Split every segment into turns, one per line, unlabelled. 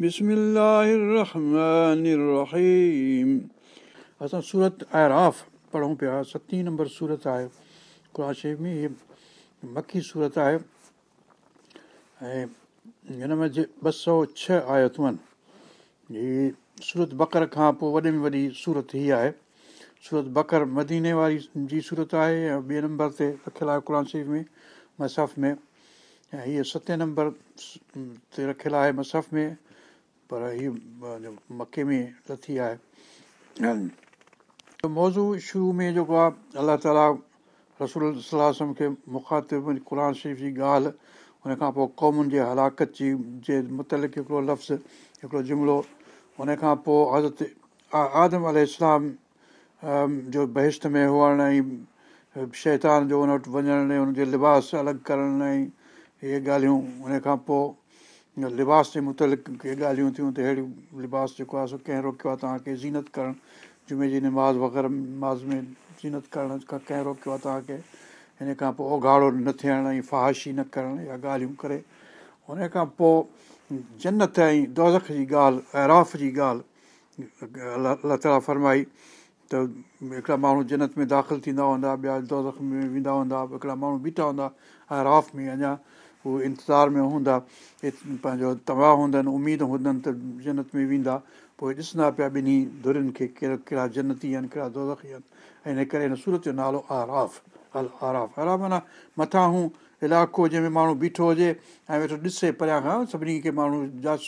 بسم الله الرحمن الرحيم असां सूरत आराफ़ पढ़ूं पिया सतीं नंबर सूरत आहे क़ुर शरीफ़ में हीअ मखी सूरत आहे ऐं हिन में ॿ सौ छह आयतूं आहिनि हीअ सूरत बकर खां पोइ वॾे में वॾी सूरत हीअ आहे सूरत बकर मदीने वारी जी सूरत आहे ऐं ॿिए नंबर ते रखियलु आहे क़ुर शरीफ़ में मसफ़ में ऐं हीअ सते नंबर ते रखियलु आहे मसफ़ में پر هيءَ مڪي ۾ لٿي آهي. موضوع شروع ۾ جيڪو آهي الله تالا رسول صلاح کي مکاتب قر شريف جي ڳالهه هن کان پوءِ قومن جي هلاڪت جي جي مطلق هڪڙو لفظ هڪڙو جملو هن کان پوءِ حضرت آدم ال اسلام جو بهشت ۾ هئڻ ۽ شيطان جو هن وٽ وڃڻ هن جي لباس الڳ ڪرڻ ۽ اهي ڳالهيون هن کان پوءِ لباس جي مطلق ڪي ڳالهيون ٿيون ته اهڙيون لباس جيڪو آهي سو ڪنهن روڪيو آهي توهان کي زينت ڪرڻ جمعي جي نماز وغيره نماز ۾ زينت ڪرڻ کان ڪنهن روڪيو آهي توهان کي هن کان پوءِ اوگهاڙو نه ٿيڻ ۽ فهاشي نه ڪرڻ اها ڳالهيون ڪري. هن کان پوءِ جنت ۽ دوزک جي ڳالهه ايراف جي ڳالهه الله تالا فرمائي ته هڪڙا ماڻهو جنت ۾ داخل ٿيندا هوندا ٻيا دوزک ۾ ويندا هوندا هڪڙا ماڻهو بيٺا هوندا ايراف ۾ اڃا اهي انتظار ۾ هوندا پنهنجو تباهه هوندن اميد هوندن ته جنت ۾ ويندا. پوءِ ڏسندا پيا ٻنهي ڌرين کي ڪهڙا ڪهڙا جنتي آهن ڪهڙا دوزکي آهن. هن ڪري هن سورت جو نالو آراف ال آراف آراف معنيٰ مٿان هو علائقو جنهن ۾ ماڻهو بيٺو هجي ۽ ويٺو ڏسي پريان کان سڀني کي ماڻهو جاس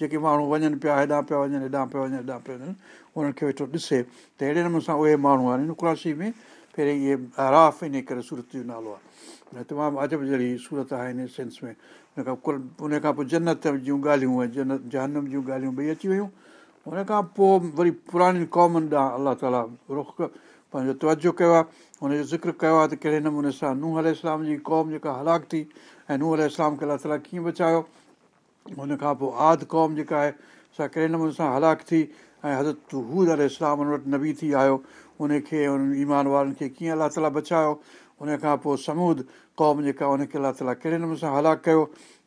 جيڪي ماڻهو وڃن پيا هيڏان پيا وڃن هيڏان پيا وڃن هيڏان پيا وڃن انهن کي ويٺو ڏسي. ته اهڙي نموني سان اهي ماڻهو آهن ڪراشي ۾ پهرين اهي آراف ان ڪري سورت جو نالو آهي تمام عجب جهڙي سورت آهي هن سينس ۾ هن کان ڪل ان کان پوءِ جنت جون ڳالهيون ۽ جنت جهنم جون ڳالهيون ٻئي اچي ويون هن کان پوءِ وري پراڻي قومن ڏانهن الله تالا رک پنهنجو توجو ڪيو آهي هن جو ذڪر ڪيو آهي ته ڪهڙي نموني سان ننهن ال جي قوم جيڪا هلاڪ ٿي ۽ ننهن اسلام کي الله تالا ڪيئن بچايو هن کان پوءِ آد قوم جيڪا آهي سا ڪهڙي نموني سان هلاڪ ٿي ۽ حضرت هود ال اسلام هن وٽ نبي ٿي آيو ان کي ان ايمان وارن کي ڪيئن الله تالا بچايو؟ ان کان پوءِ سمود قوم جيڪا ان کي الله تالا ڪهڙي نموني سان هلاڪ ڪيو؟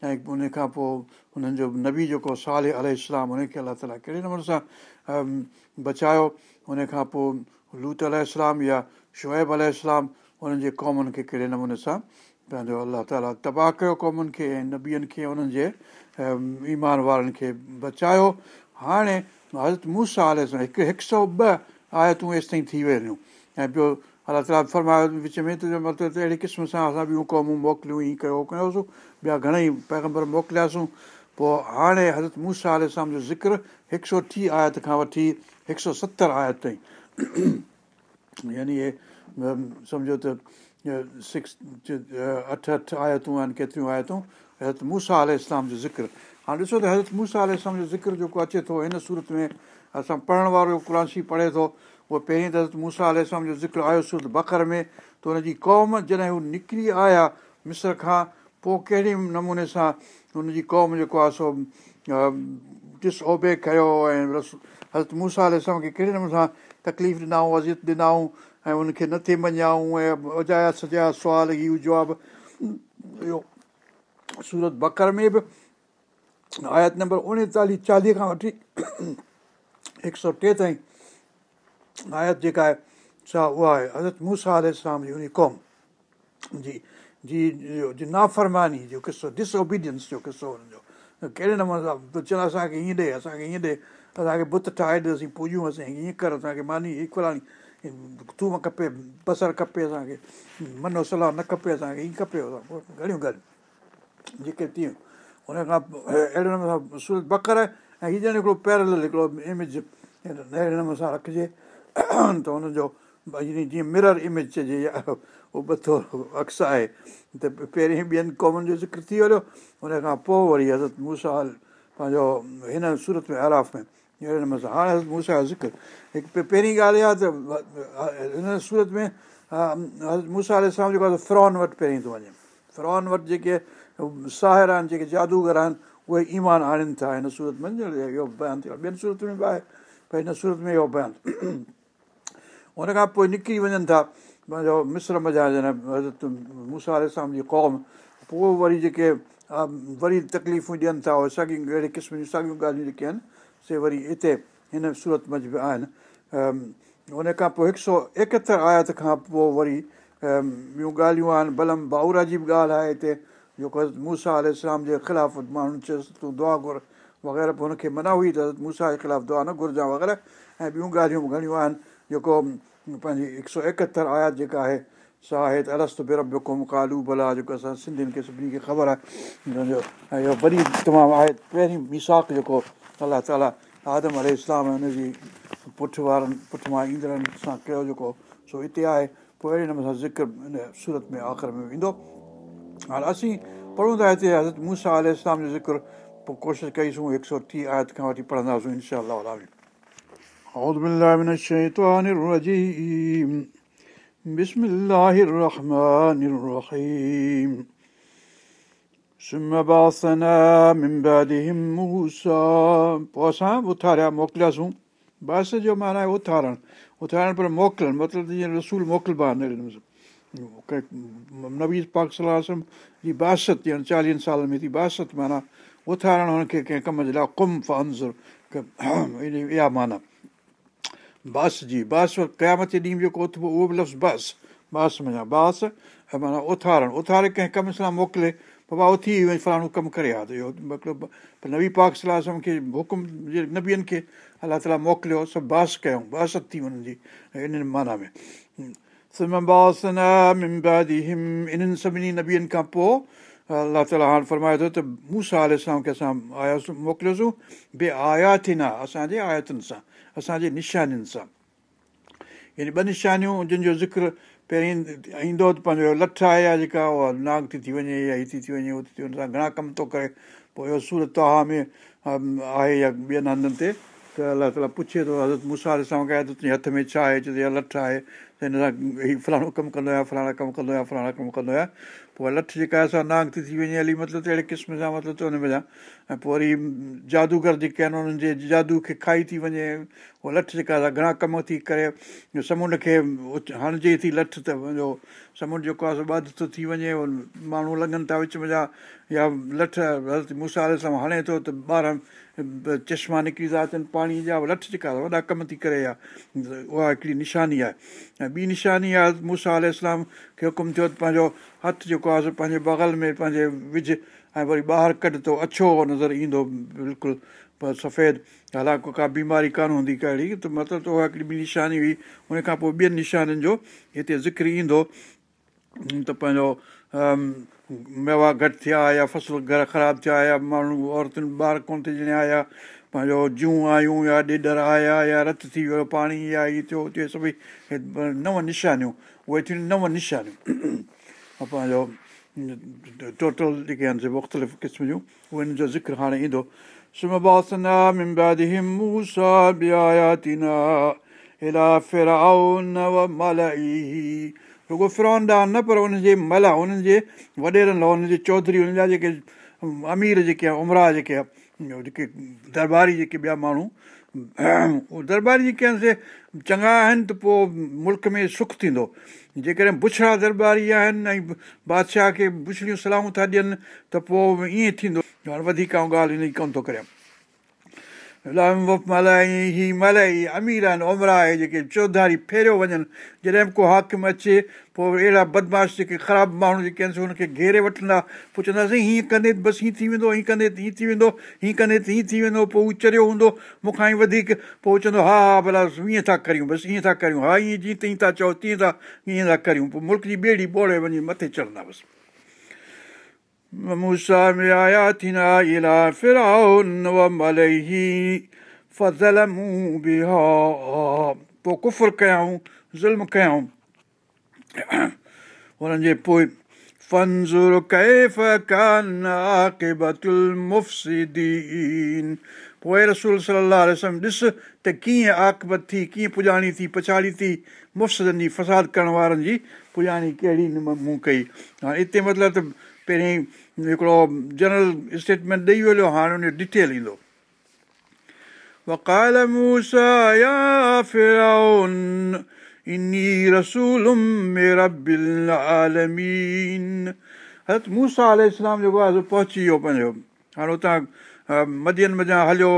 ۽ ان کان پوءِ هنن جو نبي جيڪو سال اسلام ان کي الله تالا ڪهڙي نموني سان بچايو؟ ان کان پوءِ لوت ال اسلام يا شئيب ال انهن جي قومن کي ڪهڙي نموني سان پنهنجو الله تالا تباهه ڪيو قومن کي ۽ نبين کي انهن جي ايمان وارن کي بچايو؟ هاڻي حضرت موسيٰ آلي سان هڪ هڪ سؤ ٻه آيتون تائين ٿي ويون ۽ ٻيو الله تالا فرمايو وچ ۾ ته مطلب ته اهڙي قسم سان اسان ٻيون قومون موڪليون هيئن ڪيو ڪيوسين ٻيا گهڻيئي پيگمبر موڪلياسين پوءِ هاڻي حضرت موسيٰ آلي سان جو ذڪر هڪ سؤ ٽيهه آيت کان وٺي هڪ سؤ ستر آيت تائين يعني اهي سمجهو ته سڪس اٺ اٺ آيتون آهن ڪيتريون آيتون حضرت موسيٰ آل اسلام جو ذڪر هاڻي ڏسو ته حضرت موسيٰ آل اسلام جو ذڪر جيڪو اچي ٿو هن سورت ۾ اسان پڙهڻ وارو ڪراشي پڙهي ٿو اهو پهرين ته موسيٰ آل جو ذڪر آيو سورت بڪر ۾ ته هن جي قوم جڏهن هو نڪري آيا مسر کان پوءِ ڪهڙي نموني سان هن جي قوم جيڪو آهي سو ڏس اوبي ڪيو ۽ حضرت موسيٰ آل اسلام کي ڪهڙي نموني سان تڪليف ڏنئون اذيت ڏنئون ۽ ان کي نٿي مڃائون ۽ اجايا سجايا سوال ئي جواب اهو سورت بڪر ۾ به آيت نمبر اوڻيتاليهه چاليهه کان وٺي هڪ سؤ ٽي تائين آيت جيڪا آهي سا اها آهي. حضرت موسيٰ آل اسلام جي ان قوم. جي جي جي نافرماني جو قصو ڊسئوبيڊينس جو قصو هن جو ڪهڙي نموني سان؟ چون اسان کي هيئن ڏي اسان کي هيئن ڏي. اسان کي بت ٺاهي ڏي اسين پوڄون اسان هيئن ڪر اسان کي ماني هي فلاڻي ٿوم کپي بصر کپي اسان کي منو صلاح نه کپي اسان کي هيئن کپي گهڻيون ڳالهيون جيڪي ٿيون هن کان پوءِ اهڙي نموني سان سورت بڪر ۽ هيءَ ڄڻ هڪڙو پيرل هڪڙو اميج اهڙي نموني سان رکجي ته هن جو جيئن مرر اميج چئجي اهو ٿورو اڪس آهي ته پهرين ٻين قومن جو ذڪر ٿي ويو هن کان پوءِ وري حضرت موسيٰ پنهنجو هن سورت ۾ آراف ۾ اهڙي نموني سان هاڻي حضرت موسيٰ جو ذڪر هڪ پهرين ڳالهه اها ته هن سورت ۾ حضرت موسيٰ اسلام جيڪو آهي فران وٽ پهرين ٿو وڃي فران وٽ جيڪي ساهر آهن جيڪي جادوگر آهن اهي ايمان آڻن ٿا هن سورت ۾ اهو ٻين صورتن ۾ به آهي ڀئي هن سورت ۾ اهو بيان هن کان پوءِ نڪري وڃن ٿا پنهنجو مسر مزا حضرت موسيٰ اسلام جي قوم پوءِ وري جيڪي وري تڪليفون ڏين ٿا اهي ساڳيون اهڙي قسم جون ساڳيون ڳالهيون جيڪي آهن سي وري هتي هن سورت منجهه به آهن ان کان پوءِ هڪ سؤ ايڪهتر آيت کان پوءِ وري ٻيون ڳالهيون آهن بلم بائرا جي به ڳالهه آهي هتي جيڪو موسيٰ آل اسلام جي خلاف ماڻهن چيس تون دعا گهر وغيره پوءِ هن کي منا هئي ته موسيٰ جي خلاف دعا نه گهرجانئ وغيره ۽ ٻيون ڳالهيون به گهڻيون آهن جيڪو پنهنجي هڪ سؤ ايڪهتر آيات جيڪا آهي سا آهي ته ارست برب ڪم ڪالو ڀلا جيڪو اسان سنڌين کي سڀني کي خبر آهي ۽ اهو وري تمام آهي پهرين مساڪ جيڪو الله تالا آدم ال اسلام ۽ هن جي پٺ وارن پٺ مان ايندڙن سان ڪيو جيڪو سو هتي آهي پوءِ اهڙي نموني سان ذڪر هن سورت ۾ آخر ۾ ايندو هاڻي اسين پڙهون ٿا هتي حضرت موسيٰ آل اسلام جو ذڪر पोइ कोशिशि कईसूं हिकु सौ टीह आयत खां वठी पढ़ंदासीं इनशा أعوذ بالله من الشيطان الرجيم بسم الله الرحمن الرحيم ثم بعثنا من بعدهم موسى पोइ असां उथारिया मोकिलियासीं बास जो माना आहे उथारणु उथारण पर मोकिलणु मतिलबु जीअं रसूल मोकिलिबा आहिनि नबी पाक सलाह जी बासत ॼण चालीहनि सालनि में थी बासत माना اٿارڻ هن کي ڪنهن ڪم جي لاءِ ڪم فنزر اها معنيٰ باس جي باس قيامت ڏينهن جيڪو اٿبو اهو به لفظ باس باس مڃان باس ۽ معنيٰ اٿارڻ اٿاري ڪنهن ڪم سان موڪلي بابا اٿي فلاڻو ڪم ڪري ها ته اهو نبي پاڪ صلاح کي حڪم جي نبين کي الله تالا موڪليو سڀ باس ڪيون باست ٿي هنن جي ان معنيٰ ۾ انهن سڀني نبين کان پوءِ الله تالا هاڻي فرمائي ٿو ته موسيٰ اسلام کي اسان آياسين موڪليوسين بي آيا ٿي نه اسان جي آيتن سان اسان جي نشانين سان يعني ٻه نشانيون جن جو ذڪر پهرين ايندو ته پنهنجو لٺ آهي يا جيڪا اها ناگ ٿي ٿي وڃي يا هيءَ ٿي ٿي وڃي ٿي هن سان گهڻا ڪم ٿو ڪري پوءِ اهو سورت توهان ۾ آهي يا ٻين هنڌن تي ته الله تالا پڇي ٿو حضرت مون سان ته تنهنجي هٿ ۾ ڇا آهي چئي اها لٺ آهي ته هن سان هيءُ فلاڻو ڪم ڪندو آهيان فلاڻا ڪم ڪندو آهيان فلاڻا ڪم ڪندو آهيان پوءِ لٺ جيڪا اسان ناگ ٿي ٿي وڃي هلي مطلب ته اهڙي قسم سان مطلب ته هن ۾۽ پوءِ وري جادوگر جيڪي آهن انهن جي جادو کي کائي ٿي وڃي اها لٺ جيڪا آهي گهڻا ڪم ٿي ڪري سمنڊ کي هڻجي ٿي لٺ ته پنهنجو سمنڊ جيڪو آهي ٻڌ ٿو ٿي وڃي ماڻهو لڳن ٿا وچ ۾ جا يا لٺ مون سان سان هڻي ٿو ته ٻار چشما نڪري ٿا اچن پاڻي جا لٺ جيڪا وڏا ڪم ٿي ڪري يا اها هڪڙي نشاني آهي. ۽ ٻي نشاني آهي موسيٰ آل اسلام کي حڪم ٿيو ته پنهنجو هٿ جيڪو آهي پنهنجي بغل ۾ پنهنجي وجهه ۽ وري ٻاهر ڪڍ ته اڇو نظر ايندو بلڪل پر سفيد حالانڪه ڪا بيماري ڪانه هوندي ڪهڙي ته مطلب ته اها هڪڙي ٻي نشاني هئي ان کان پوءِ ٻين نشانين جو هتي ذڪر ايندو ته پنهنجو ميوا گهٽ ٿيا يا فصل گهر خراب ٿيا يا ماڻهو عورتن ٻار ڪونه ٿي ڄڻيا يا پنهنجو جون آيون يا ڏيڏر آيا يا رت ٿي ويو پاڻي يا هيءَ ٿيو ٿيو سڀئي نو نشانيون اهي ٿيون نو نشانيون پنهنجو ٽوٽل جيڪي آهن مختلف قسم جون اهي هن جو ذڪر هاڻي ايندو نه پر ان جي ملا انهن جي وڏيرن لاءِ ان جي چوڌري ان جا جيڪي امير جيڪي آهي امرا جيڪي آهي جيڪي درباري جيڪي ٻيا ماڻهو درباري جيڪي آهن سي چڱا آهن ته پوءِ ملڪ ۾ سک ٿيندو جيڪڏهن بڇڙا درباري آهن ۽ بادشاهه کي بڇڙيون صلاحون ٿا ڏين ته پوءِ ائين ٿيندو وڌيڪ ڳالهه ان جي ڪونه ٿو ڪريان ملائي امير آهن امرا آهي جيڪي چوڌاري فيريو وڃن جڏهن به ڪو حاڪم اچي پوءِ اهڙا بدمعاش جيڪي خراب ماڻهو جيڪي آهن هن کي گهيري وٺندا پوءِ چونداسين هيئن ڪندي بس هيئن ٿي ويندو هيئن ڪندي هيئن ٿي ويندو هيئن ڪندي ته هيئن ٿي ويندو پوءِ هو چريو هوندو مون کان ئي وڌيڪ پوءِ چوندو ها ها ڀلا هيئن ٿا ڪريون بس ائين ٿا ڪريون ها ائين جيئن تيئن ٿا چئو تيئن ٿا ائين ٿا ڪريون پوءِ ملڪ جي ٻيڙي ٻوڙي وڃي مٿي چڙهندا بس ڏس ته ڪيئن آڪبت ٿي ڪيئن پڄاڻي ٿي پڇاڙي ٿي مفسدن جي فساد ڪرڻ وارن جي پڄاڻي ڪهڙي مون ڪئي هاڻي هتي مطلب ته पहिरीं हिकिड़ो जनरल स्टेटमेंट ॾेई वियो हाणे हुन जो डिटेल ईंदो وقال موسى يا فرعون إني رسول من رب العالمين हज़रत मूसा अल इस्लाम जेको आहे पहुची वियो पंहिंजो हाणे उतां मदियन मञा हलियो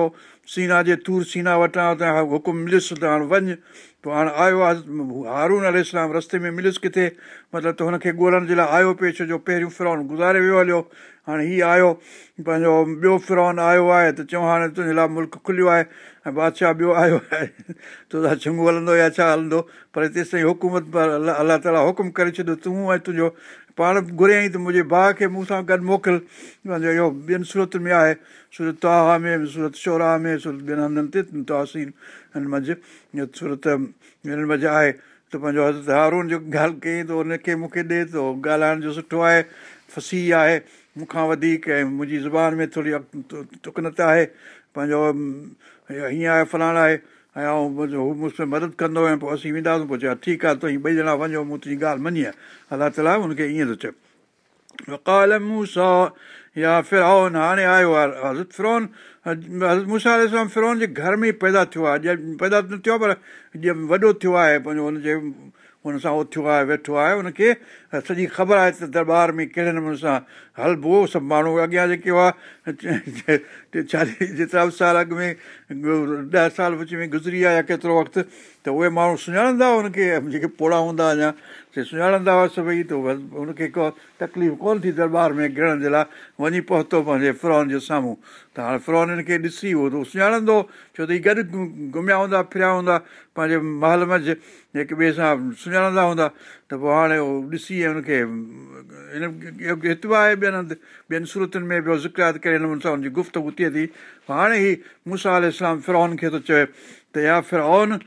सीना जे तूर सीना वटां हुतां हुकुम मिलियुसि त हाणे वञु پوءِ هاڻي آيو آهي هارون ال اسلام رستي ۾ مليس ڪٿي؟ مطلب ته هن کي ڳولهڻ جي لاءِ آيو پئي ڇو جو پهريون فرون گذاري ويو هليو هاڻي هيءَ آيو. پنهنجو ٻيو فرون آيو آهي ته چئون هاڻي تنهنجي لاءِ ملڪ کليو آهي ۽ بادشاهه ٻيو آيو آهي تون چڱو هلندو يا ڇا هلندو پر تيس تائين حڪومت الله تالا حڪم ڪري ڇڏيو تون ۽ تنهنجو پاڻ گهريئين ته منهنجي ڀاءُ کي مون سان گڏ موڪل پنهنجو اهو ٻين صورتن ۾ آهي سورت توهان ۾ سورت شورا ۾ سورت ٻين هنڌن تي تهسين هن منجهه سورت هن منجهه آهي ته پنهنجو حضرت هارون جو ڳالهه ڪيئين ته هن کي مون کي ڏئي ٿو ڳالهائڻ جو سٺو آهي ڦسي آهي مون کان وڌيڪ ۽ منهنجي زبان ۾ ٿوري تڪنت آهي پنهنجو هيئن آهي فلاڻا آهي ۽ هو مون سان مدد ڪندو ۽ پوءِ اسين وينداسين پوءِ چيو ٺيڪ آهي تنهنجي ٻئي ڄڻا وڃو مون تنهنجي ڳالهه مڃي آهي. الله تالا هن کي ائين ٿو چئي وڪال موسيٰ يا فرون هاڻي آيو آهي حضرت فرون حضرت موسيٰ فرون جي گهر ۾ ئي پيدا ٿيو آهي. پيدا نه ٿيو آهي پر وڏو ٿيو آهي پنهنجو هن جي هن سان اهو ٿيو آهي ويٺو آهي هن کي سڄي خبر آهي ته درٻار ۾ ڪهڙي نموني سان هلبو سڀ ماڻهو اڳيان جيڪي هئا چاليهه جيترا به سال اڳ ۾ ڏهه سال وچ ۾ گذري آهي يا ڪيترو وقت ته اهي ماڻهو سڃاڻندا هن کي جيڪي پوڙا هوندا اڃا سي سڃاڻندا هئا سڀئي ته هن کي ڪو تڪليف ڪونه ٿي درٻار ۾ گڻڻ جي لاءِ وڃي پهتو پنهنجي فرون جي سامهون ته هاڻي فرون هن کي ڏسي اهو سڃاڻندو ڇو ته هيءَ گڏ گهميا هوندا فريا هوندا پنهنجي مهل منجهه هڪ ٻئي سان سڃاڻندا هوندا ته پوءِ هاڻي اهو ڏسي ۽ هن کي هن هتي آهي ٻين هنڌ ٻين صورتن ۾ ٻيو ذڪر آهي ته ڪهڙي نموني سان هن جي گفتگ ٿئي ٿي هاڻي ئي موسيٰ ال اسلام فرون کي ٿو چئي ته يا فرون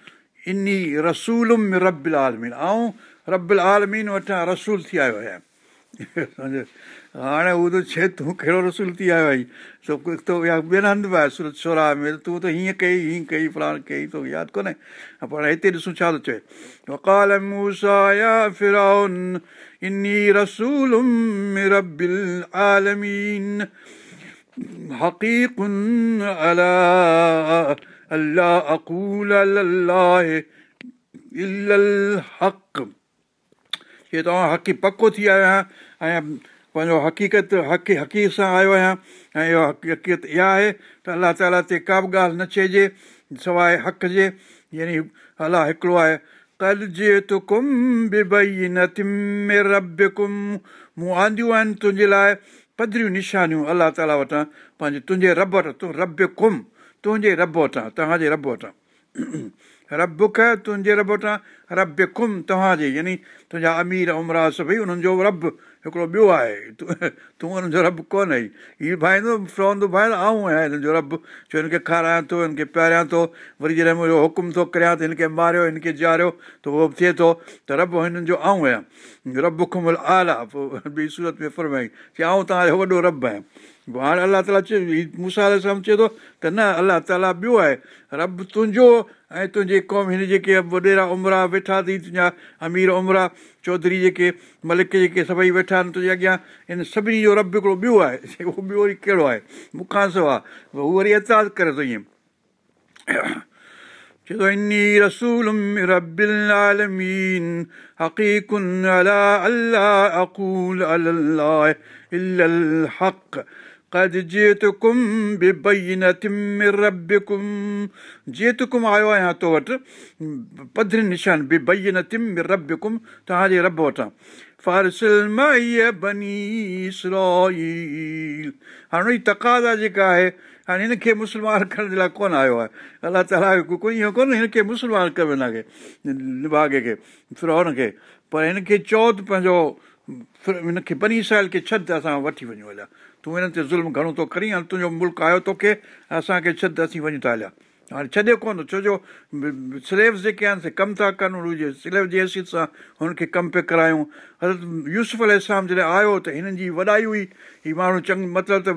ان رسول ربل آلمين ۽ ربل آلمين وٽان رسول ٿي آيو آهيان هاڻي هو ته چئي تون ڪهڙو رسول ٿي آيو آئي يا ٻين هنڌ به آهي تون ته هيئن ڪئي هيئن ڪئي فلاڻ ڪئي توکي ياد ڪونهي پر هتي ڏسون ڇا ٿو چئي حق هي توهان هقي پڪو ٿي آيا آهيان ۽ پنهنجو حقيقت هقي هقيق سان آيو آهيان ۽ اهو حقيقت اها آهي ته الله تالا تي ڪا به ڳالهه نه چئجي سواءِ حق جي يعني الله هڪڙو آهي آنديون آهن تنهنجي لاءِ پڌريون نشانيون الله تالا وٽان پنهنجي تنهنجي رب وٽان تون رب ڪم تنهنجي رب وٽان توهان جي رب وٽان رب تنهنجي رب وٽان رب ڪم توهان جي يعني تنهنجا امير امرا سڀئي انهن جو رب هڪڙو ٻيو آهي. تون هنن جو رب ڪونه آئي هيءَ ڀائيندو رهندو ڀائي آئون آهيان هن جو رب ڇو هن کي کارايان ٿو هن کي پياريان ٿو. وري جڏهن منهنجو حڪم ٿو ڪريان ته هن کي ماريو هن کي ڄاريو ته اهو به ٿئي ٿو ته رب هنن جو آئون آهيان. رب کمل اعليٰ پوءِ ٻي سورت ۾ فرمائي ڪه آئون توهان جو وڏو رب آهيان هاڻي الله تالا مون سان چئي ٿو ته نه الله تالا ٻيو آهي رب تنهنجو ۽ تنهنجي قوم هن جيڪي وڏيرا امرا ويٺا اٿئي تنهنجا امير امرا چوڌري جيڪي ملڪ جيڪي سڀئي ويٺا آهن تنهنجي اڳيان هن سڀني جو رب هڪڙو ٻيو آهي اهو ٻيو وري ڪهڙو آهي مون کان سواءِ اهو وري ڪري ٿو ائين چئي ٿو اني رسول تقاضا جيڪا آهي هاڻي هن کي مسلمان ڪرڻ جي لاءِ ڪونه آيو آهي الله تالا ڪوئي ڪونهي هن کي مسلمان ڪيو پر هن کي چئو ته پنهنجو هن کي بني ساحل کي ڇڏ ته اسان وٺي وڃون هليا تون هنن تي ظلم گهڻو ٿو ڪري هاڻي تنهنجو ملڪ آيو توکي اسان کي ڇڏ اسين وڃون ٿا هليا. هاڻي ڇڏي ڪونه ڇو جو سليوز جيڪي آهن سي ڪم ٿا ڪن هجي سليو جي حيثيت سان هن کي ڪم پيا ڪرايون. حضرت يوسف ال اسلام جڏهن آيو ته هنن جي وڏائي هئي هيءَ ماڻهو چڱو مطلب ته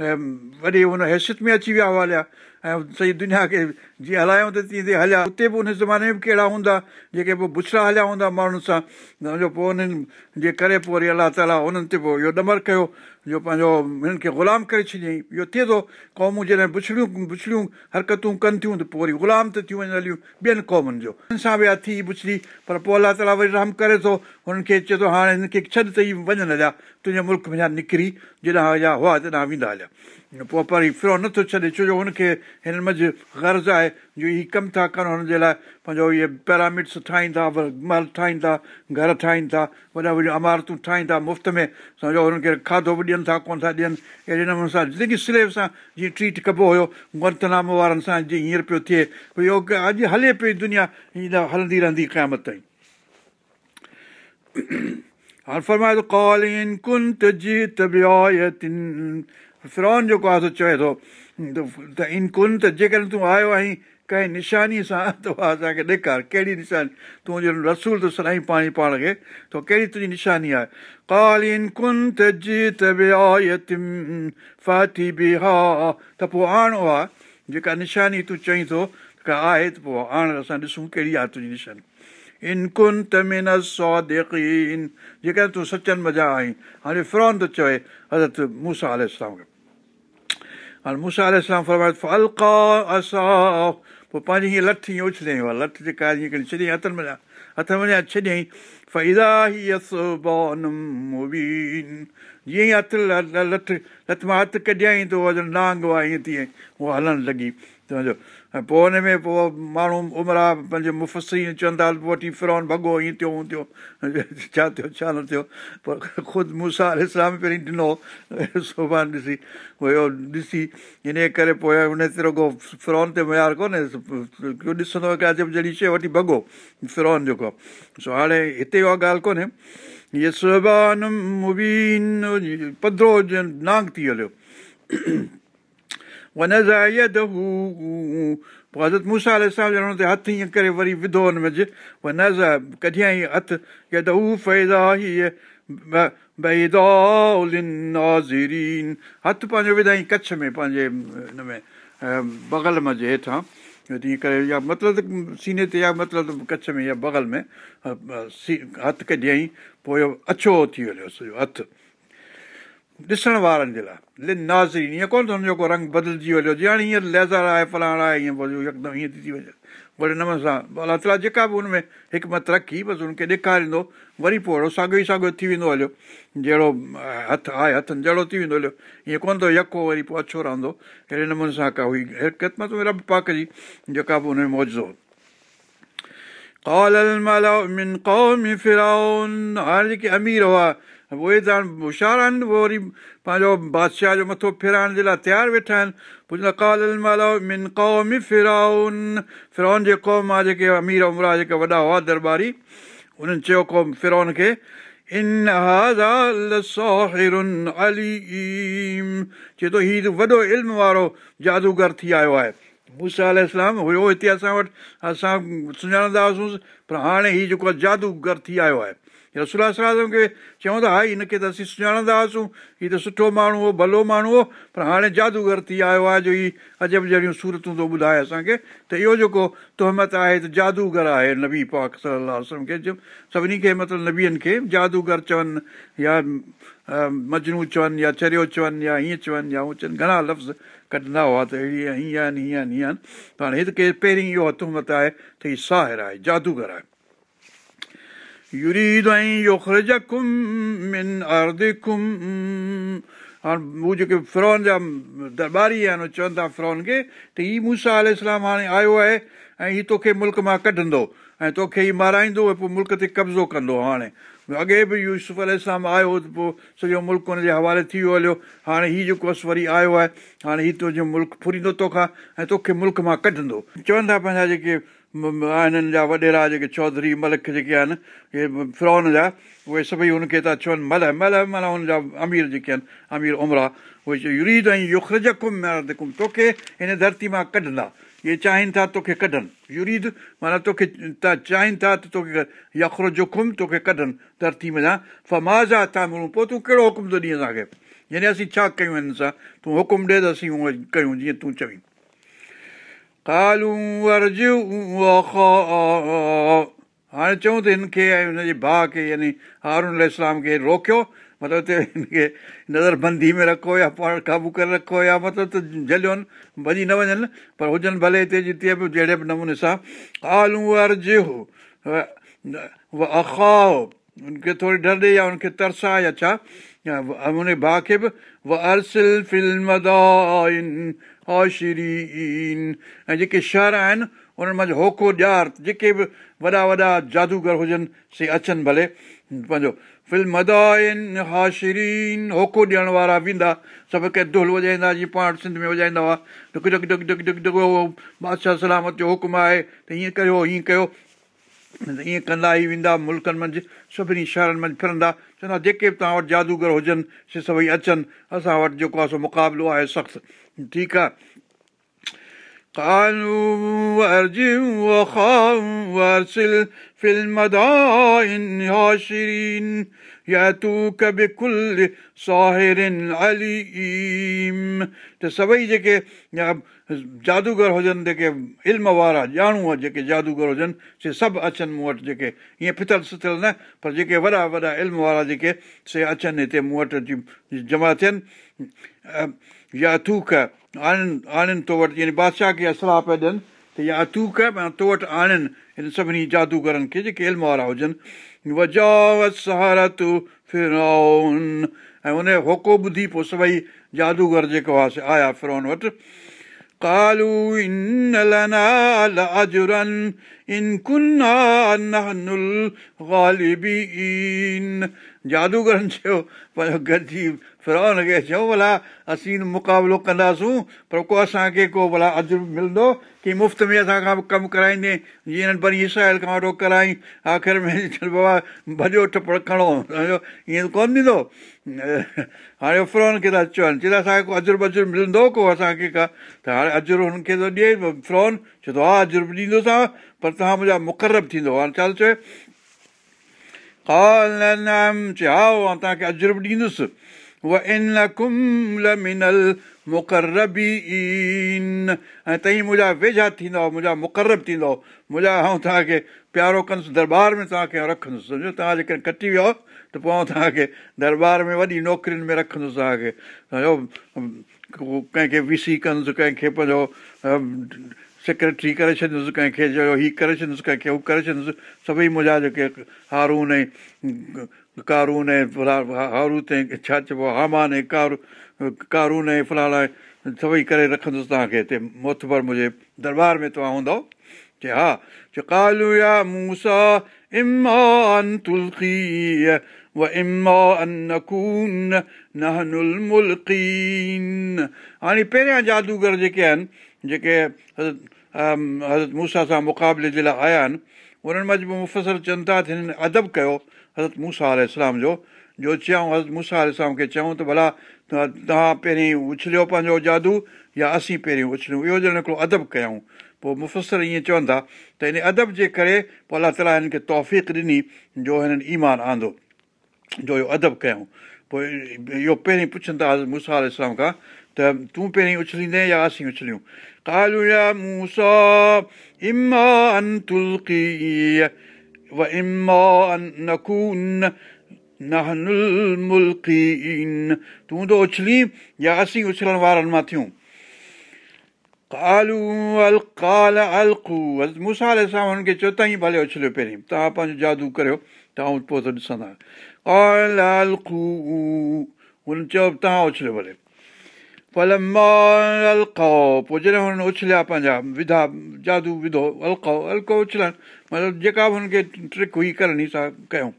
وڏي هن حيثيت ۾ اچي ويا هئا هليا ۽ سڄي دنيا کي جيئن هلايون ته تيئن تيئن هليا. اتي به ان زماني ۾ ڪهڙا هوندا جيڪي پوءِ بڇڙا هليا هوندا ماڻهن سان. سمجهو پوءِ انهن جي ڪري پوءِ وري الله تالا انهن تي پوءِ اهو ڏمر ڪيو جو پنهنجو هنن کي غلام ڪري ڇڏيئين. اهو ٿئي ٿو قومون جڏهن بڇڙيون بڇڙيون حرڪتون ڪن ٿيون ته پوءِ وري غلام ته ٿيون وڃن هليون ٻين قومن جو. هن سان به ٿي بڇڙي پر پوءِ الله تالا وري رحم ڪري ٿو. هنن کي چئي ٿو هاڻي هن کي ڇڏ ته ئي وڃن هليا تنهنجي ملڪ ۾ نڪري جڏهن يا هئا تڏهن ويندا هليا پوءِ وري فرو نٿو ڇڏي ڇو جو هن کي هن منجهه گرز آهي جو هيءَ ڪم ٿا ڪن هن جي لاءِ پنهنجو اهي پيرامڊس ٺاهين ٿا مهل ٺاهين ٿا گهر ٺاهين ٿا وڏا وڏيون عمارتون ٺاهين ٿا مفت ۾ سمجهو هنن کي کاڌو به ڏين ٿا ڪونه ٿا ڏين اهڙي نموني سان زندگي سليب سان جيئن ٽريٽ ڪبو هيو ورتنامو وارن سان جيئن هينئر پيو ٿئي ڀئي اهو اڄ هلي پئي دنيا هيئن هلندي رهندي قيامت تائين هاڻي فرمائي ٿو ڪال ان ڪن فرون جيڪو آهي چئي ٿو ته ان ڪن ته جيڪڏهن تون آيو آهين ڪنهن نشانيءَ سان ته اسان کي ڏيکار ڪهڙي نشاني تون رسول ته سدائين پاڻي پاڻ کي ته ڪهڙي تنهنجي نشاني آهي ڪال ان ڪن ته جيت فاتي به ها ته پوءِ آڻو آهي جيڪا نشاني تون چئين ٿو ڪا آهي ته پوءِ آڻ اسان ڏسون ڪهڙي آهي تنهنجي نشاني ان ڪن ته من سودين جيڪڏهن تون سچن مزا آهين هاڻي فرون ٿو چئي حضرت موسيٰ اسلام کي. هاڻي موسيٰ اسلام فرمائي ڦلڪا اسان. پوءِ پنهنجي هيئن لٺ هيئن اڇليئين اها لٺ جيڪا آهي هيئن ڇڏيئين هٿن ۾ هٿ ۾ ڇڏيئين. فيدا مبين. جيئن ئي هٿ لٺ لٿ مان هٿ ڪڍيئين ته اها نانگ هئا ائين تيئن اها هلڻ لڳي. سمجهو ۽ پوءِ هن ۾ پوءِ ماڻهو امرا پنهنجي مفسي چوندا پوءِ وٺي فرون ڀڳو هيئن ٿيو هونئن ٿيو. ڇا ٿيو ڇا نه ٿيو؟ پر خود مون سان اسلام پهرين ڏنو سڀاڻي ڏسي اهو ڏسي ان ڪري پوءِ هن تي رڳو فرون تي معيار ڪونهي ڏسندو ڪه اڄ جهڙي شيءِ وٺي ڀڳو فرون جيڪو سو هاڻي هتي اها ڳالهه ڪونهي. هيءَ سڀان مبين پڌرو نانگ ٿي هليو پوءِ حضرت موسيٰ ڄڻ تي هٿ ائين ڪري وري وڌو هن ۾ نز ڪڍيئين هٿ هٿ پنهنجو وڌائين ڪڇ ۾ پنهنجي هن ۾ بغل ۾ جي هيٺان تيئن ڪري يا مطلب سيني تي يا مطلب ڪڇ ۾ يا بغل ۾ هٿ ڪڍيئين پوءِ اڇو ٿي وڃو سڄو هٿ ڏسڻ وارن جي لاءِ. ناظرين ائين ڪونه هن جو ڪو رنگ بدلجي وڃو جيئن هاڻي هيئن ليزر آهي فلاڻا آهي هيئن ٿي ٿي وري نموني سان تالا جيڪا به هن ۾ حڪمت رکي بس هن کي ڏيکاريندو وري پوءِ اهڙو ساڳيو ئي ساڳيو ٿي ويندو هليو. جهڙو هٿ آهي هٿن جهڙو ٿي ويندو هليو. ائين ڪونه ٿو يڪو وري پوءِ اڇو رهندو. اهڙي نموني سان ڪا هئي رب پاڪ جي جيڪا به هن ۾ موجون هئا اهي ته هوشيار آهن اهي وري پنهنجو بادشاهه جو مٿو فيرائڻ جي لاءِ تيار ويٺا آهن. فرون جي قوم آهي جيڪي امير امرا جيڪي وڏا هئا درباري. انهن چيو قوم فرون کي ان چئي ٿو هيءُ وڏو علم وارو جادوگر ٿي آيو آهي. موسيٰ اسلام هيو هتي اسان وٽ اسان سڃاڻندا هئاسين پر هاڻي هيءُ جيڪو آهي جادوگر ٿي آيو آهي رسول کي چوندا ها هن کي ته اسين سڃاڻندا هئاسين. هيءُ ته سٺو ماڻهو هو ڀلو ماڻهو هو پر هاڻي جادوگر ٿي آيو آهي جو هيءُ عجب جهڙيون صورتون ٿو ٻڌائي اسان کي. ته اهو جيڪو تهمت آهي ته جادوگر آهي نبي پاڪ صلاح کي سڀني کي مطلب نبين کي جادوگر چون يا مجنون چون يا چريو چون يا هيئن چون يا هونئن چون گهڻا لفظ ڪڍندا هئا ته اهڙي هيئن آهن هيئن آهن هيئن آهن. ته هاڻي هتي پهرين اهو تهمت آهي ته هيءُ ساهر آهي جادوگر آهي جيڪي فرون جا درباري آهن چون ٿا فرون کي ته هيءُ موسيٰ آل اسلام هاڻي آيو آهي ۽ هيءُ توکي ملڪ مان ڪڍندو ۽ توکي هيءُ مارائيندو ۽ پوءِ ملڪ تي قبضو ڪندو هاڻي اڳي به يوسف ال اسلام آيو ته پوءِ سڄو ملڪ هن جي حوالي ٿي ويو هليو هاڻي هيءُ جيڪو آهي وري آيو آهي هاڻي هيءُ تنهنجو ملڪ فريندو توکان ۽ توکي ملڪ مان ڪڍندو چون ٿا پنهنجا جيڪي هنن جا وڏيرا جيڪي چوڌري ملڪ جيڪي آهن اهي فرون جا اهي سڀئي هن کي ٿا چون مهل مهل معنيٰ هن جا امير جيڪي آهن امير امرا اهي يريد ۽ يکرج ڪم ڪم توکي هن ڌرتي مان ڪڍندا اهي چاهين ٿا توکي ڪڍن يريد معنيٰ توکي ته چاهين ٿا ته توکي يکر جو کم توکي ڪڍن ڌرتي ۾ فمازا ٿا ملون پوءِ تون ڪهڙو حڪم ٿو ڏينهن اسان کي يعني اسين ڇا ڪيون هن سان تون حڪم ڏي ته اسين اهو ڪيون جيئن تون چوين هاڻي چئون ته هن کي ۽ هن جي ڀاءُ کي يعني هارون اسلام کي روڪيو مطلب ته هن کي نزربندي ۾ رکو يا پاڻ قابو ڪري رکو يا مطلب ته جهليون ڀڄي نه وڃن پر هجن ڀلي هتي جتي به جهڙي به نموني سان آلو ارج اکائو هن کي ٿوري ڊر ڏي يا هن کي ترسا يا ڇا هن ڀاءُ کي به ۽ جيڪي شهر آهن انهن منجهه هوڪو ڏيار جيڪي به وڏا وڏا جادوگر هجن سي اچن ڀلي. پنهنجو فلم مدائن هاشرين هوڪو ڏيڻ وارا ويندا. سڀ ڪنهن دل وڄائيندا جيئن پاڻ سنڌ ۾ وڄائيندا هئا. ڊڪ ڊڪ ڊڪ بادشاهه سلامت جو حڪم آهي ته هيئن ڪيو هيئن ڪيو. ائين ڪندا ئي ويندا ملڪن منجهه سڀني شهرن منجهه ڦرندا. چوندا جيڪي به توهان وٽ جادوگر هجن سي سڀئي اچن. اسان وٽ جيڪو آهي سو مقابلو آهي سخت ٺيڪ آهي ته سڀئي جيڪي جادوگر هجن جيڪي علم وارا ڄاڻو جيڪي جادوگر هجن سي سڀ اچن مون وٽ جيڪي ائين فٿل سٿيل نه پر جيڪي وڏا وڏا علم وارا جيڪي سي اچن هتي مون وٽ جمع ٿين يا اٿوڪ آڻن آڻن تو وٽ يعني بادشاهه کي اصلاح پيا ڏين ته يا اٿوڪ تو وٽ آڻن هن سڀني جادوگرن کي جيڪي علم وارا هجن وجاوت فرون ۽ ان جو هوڪو ٻڌي پوءِ سڀئي جادوگر جيڪو آهي آيا فرون وٽ جادوگرن چيو پنهنجو گڏجي فرون کي چيو ڀلا اسين مقابلو ڪنداسون پر ڪو اسان کي ڪو ڀلا اڄ ملندو ڪه مفت ۾ اسان کان ڪم ڪرائيندي جيئن وري وٺو ڪرائي آخر ۾ بابا ڀڄو ٽپڙ کڻو. ائين ڪونه ڏيندو هاڻي فرون کي ٿا چون چئي اسان کي ڪو اجر بجر ملندو ڪو اسان کي ڪا؟ ته هاڻي اجر هن کي ٿو ڏئي فرون چئي ٿو ها اجر به ڏيندوسانو پر توهان منهنجا مقرب ٿيندو. هاڻي ڇا چئي؟ ها چئي ها توهان کي اجر به ڏيندس ٿئي منهنجا ويجها ٿيندو منهنجا مقرب ٿيندو منهنجا آئون توهان کي پيارو ڪندس درٻار ۾ توهان کي رکندس سمجهو توهان جيڪڏهن ڪٽي ويو ته پوءِ آئون توهان کي درٻار ۾ وڏي نوڪرين ۾ رکندس توهان کي ڪنهن کي وي سي ڪندس ڪنهن کي پنهنجو سيڪريٽري ڪري ڇڏيندس ڪنهن کي جو هيءَ ڪري ڇڏيندس ڪنهن کي هو ڪري ڇڏيندس. سڀئي منهنجا جيڪي هارون ۽ ڪارون ۽ هاروت ۽ ڇا چئبو آهي هامان ۽ ڪار ڪارون ۽ فلاڻا سڀئي ڪري رکندس توهان کي هتي. موتبر منهنجي درٻار ۾ توهان هوندو. چئي ها. چئي ڪالو يا موسيٰ امان هاڻي پهريان جادوگر جيڪي آهن جيڪي حضرت حضرت موسيٰ سان مقابلي جي لاءِ آيا آهن انهن منجهه به مفسر چون ٿا ته هنن ادب ڪيو حضرت موسيٰ آل اسلام جو جو چيون حضرت موسيٰ آل اسلام کي چيون ته ڀلا توهان پهرين اڇليو پنهنجو جادو يا اسين پهرين اڇليون اهو ڄڻ هڪڙو ادب ڪيون پوءِ مفسر ائين چون ٿا ته ان ادب جي ڪري پوءِ الله تالا هنن کي توف ڏني جو هنن ايمان آندو جو اهو ادب ڪيون پوءِ اهو پهرين پڇن ٿا حضرت موسيٰ آل اسلام کان ته تون پهرين اڇليندي ياڇليون ته اڇلي يا اسين اڇلڻ وارن مان ٿيون سان هنن کي چيو تائين ڀلي اڇليو پهرين توهان پنهنجو جادو ڪريو ته آئون پوءِ ته ڏسندا توهان اڇليو ڀلي پوءِ جڏهن هنن اڇليا پنهنجا وڌا جادو وڌو الڪائو الڪو اڇلن مطلب جيڪا به هن کي ٽرڪ هئي ڪرڻي سا ڪيون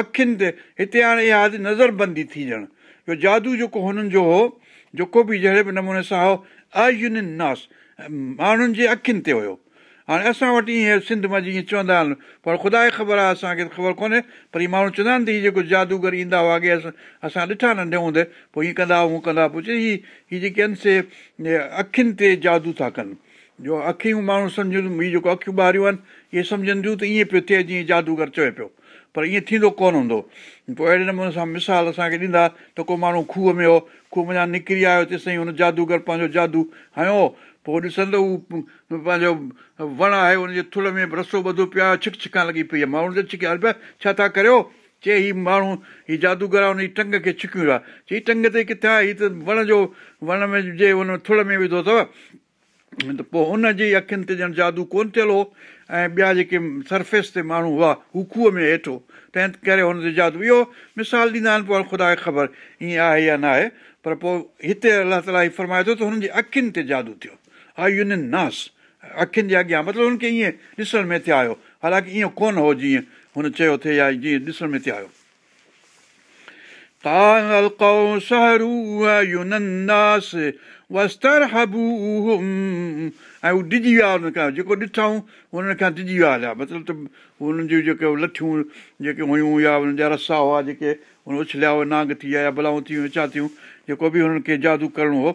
اکين تي هتي هاڻي اها نزربندي ٿي ڄڻ اهو جادو جيڪو هنن جو هو جيڪو به جهڙي به نموني سان هو آين ناس ماڻهن جي اکين تي هيو هاڻي اسان وٽ ائين سنڌ ۾ جيئن چوندا آهن پر خدا کي خبر آهي اسان کي ته خبر ڪونهي پر هيءَ ماڻهو چوندا آهن ته هيءَ جيڪو جادوگر ايندا هئا اڳي اسان اسان ڏٺا ننڍي هوندي پوءِ هيئن ڪندا هونئن ڪندا پوءِ چئي هيءَ هيءَ جيڪي آهن سي اکين تي جادو ٿا ڪن جو اکيون ماڻهو سمجهن هيءَ جيڪو اکيون ٻاريون آهن اهي سمجهن ٿيون ته ائين پيو ٿئي جيئن جادوگر چئي پيو پر ائين ٿيندو ڪونه هوندو پوءِ اهڙي نموني سان مثال اسان کي ڏيندا ته ڪو ماڻهو کوهه ۾ هو کوهه ۾ نڪري آيو تيستائين هن جادوگر پنهنجو جادو هيو پوءِ ڏسندو هو پنهنجو وڻ آهي هن جي ٿل ۾ رسو ٻڌو پيو آهي ڇڪ ڇڪا لڳي پئي آهي ماڻهو ته ڇڪي هل پيا ڇا ٿا ڪريو چئي هيءُ ماڻهو هيءُ جادوگر آهي هن جي ٽنگ کي ڇڪيو آهي چئي ٽنگ تي ڪٿي آهي هيءُ ته وڻ جو وڻ ۾ جي هن ٿل ۾ وڌو اٿو ته پوءِ هن جي اکين تي ڄڻ جادو ڪونه ٿيل هو ۽ ٻيا جيڪي سرفيس تي ماڻهو هئا هو کوهه ۾ هيٺو تنهن ڪري هن تي جادو اهو مثال ڏيندا آهن پوءِ خدا کي خبر ائين آهي يا نه آهي پر پوءِ هتي الله تالا ئي فرمائي ٿو ته هنن جي اکين تي جادو ٿيو آهي ين ناس اکين جي اڳيان مطلب هن کي ائين ڏسڻ ۾ ٿيا آيو حالانڪه ائين ڪونه هو جيئن هن چيو ٿئي يا جيئن ڏسڻ ۾ ٿيا ويا کان جيڪو ڏٺئون هن کان ڊڄي ويا هليا. مطلب ته هنن جون جيڪي لٺيون جيڪي هيون يا هن جا رسا هئا جيڪي اڇليا هئا نانگ ٿي ويا يا بلائون ٿيون ڇا ٿيون جيڪو به هنن کي جادو ڪرڻو هو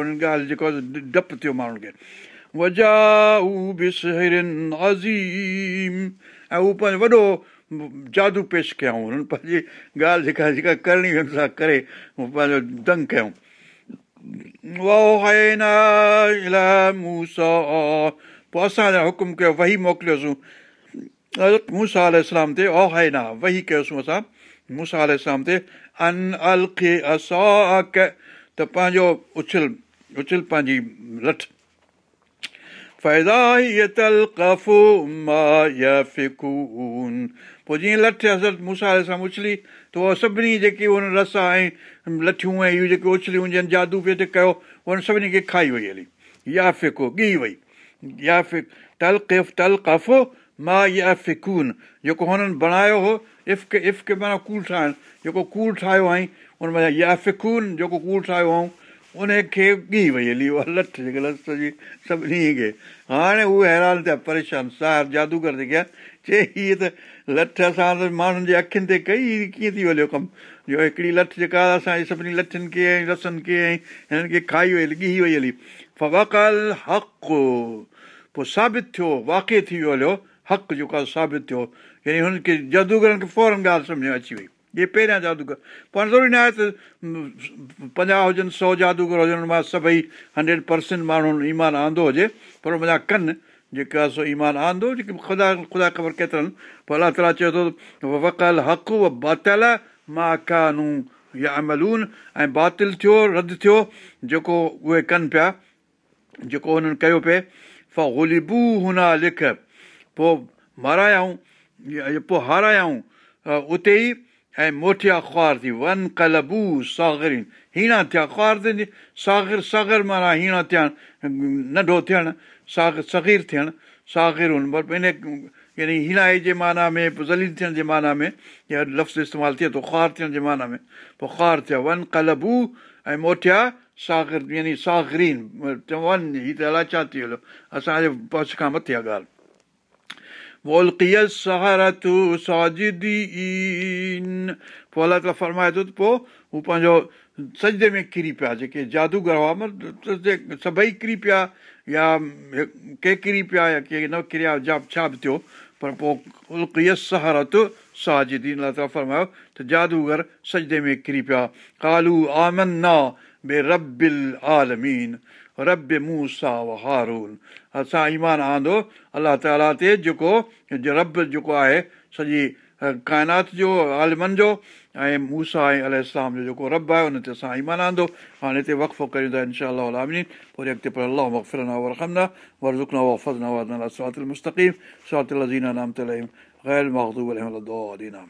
هنن ڳالهه جيڪو ڊپ ٿيو پنهنجو وڏو جادو پيش ڪيئون. هنن پنهنجي ڳالهه جيڪا جيڪا ڪرڻي ڪري پنهنجو دنگ ڪيون پوءِ اسان حڪم ڪيو وهي موڪليوسين. وهي ڪيوسين اسان موسيٰ ان ال کي اساڪ ته پنهنجو اڇل اڇل پنهنجي لٺ پوءِ جيئن لٺ موسيٰ سان اڇلي ته اها سڀني جيڪي رس ۽ لٺيون ۽ اهي جيڪي اڇليون جنهن جادو پيو ته ڪيو هن سڀني کي کائي وئي هلي يا ڦڪو ڳي وئي يا فڪ مان يا فڪون جيڪو هنن بڻايو هو اف اف معنيٰ ڪوڙ ٺاهڻ. جيڪو ڪوڙ ٺاهيو آئي هن ۾ يا فڪون جيڪو ڪوڙ ٺاهيو هئئون ان کي ڳي وئي هلي اها لٺ جيڪي لٺ جي سڀني کي. هاڻي اهي حيران ٿيا پريشان سار جادوگر جيڪي آهي چئي هيءَ ته لٺ اسان ماڻهن جي اکين تي ڪئي ڪيئن ٿي وڃو ڪم؟ جو هڪڙي لٺ جيڪا اسان جي سڀني لٺن کي ۽ رسن کي ۽ هنن کي کائي وئي هلي ڳي وئي هلي. فواڪال حق پوءِ ثابت ٿيو واقع ٿي ويو هليو حق جيڪو آهي ثابت ٿيو. يعني هن کي جادوگرن کي فورن ڳالهه سمجهه ۾ اچي وئي. اهي پهريان جادوگر پوءِ هاڻي ضروري نه آهي ته پنجاهه هجن سؤ جادوگر هجن هن مان سڀئي هنڊريڊ پرسينٽ ماڻهن ايمان آندو هجي. پر منهنجا ڪن جيڪا آهي سو ايمان آندو جيڪي خدا خدا خبر ڪيترن. پوءِ الله تالا چئي ٿو وڪال حق باطل مان يا املون ۽ باطل ٿيو رد ٿيو جيڪو اهي ڪن پيا جيڪو هنن ڪيو پئي. فلبو هنا لک پوءِ مارايائون پوءِ هارايائون اتي ئي ۽ موٽيا خوار ٿي ون ڪلبو ساگرين. هيڻا ٿيا خوار تي ساگر ساگر معنيٰ هيڻا ٿيا ننڍو ٿيڻ ساڳ سگير ٿيڻ ساگر ان يعني هيڻائي جي معنيٰ ۾ ذليل ٿيڻ جي معنيٰ ۾ لفظ استعمال ٿئي ٿو خوار ٿيڻ جي معنيٰ ۾. پوءِ خوار ٿيا ون ڪلبو ۽ موٽيا ساگر يعني ساگرين ون هيءَ ته الائي ڇا ٿي هليو اسان جي پهچ کان مٿي آهي ڳالهه پوءِ الله تالا فرمائي ٿو ته پوءِ هو پنهنجو سجدي ۾ ڪري پيا جيڪي جادوگر هئا سڀئي ڪري پيا يا ڪي ڪري پيا يا ڪي نه ڪريا جا ڇا به ٿيو پر پوءِ سهارت ساجدين الله تالا فرمايو ته جادوگر سجدي ۾ ڪري پيا ڪالو آمن نا بي ربل آلمين رب موسيٰ هارون اسان ايمان آندو. الله تالا تي جيڪو رب جيڪو آهي سڄي ڪائنات جو عالمن جو ۽ موسيٰ ۽ ال جو جيڪو رب آهي هن تي اسان ايمان آندو. هاڻي هتي وقفو ڪيون ٿا انشا آلمين. وري اڳتي پر الله مفرنا ورکمنا ورزڪنا وفزنا ورنه مستقيم سات لزينا نام تلهيم غير مغدوب اليهم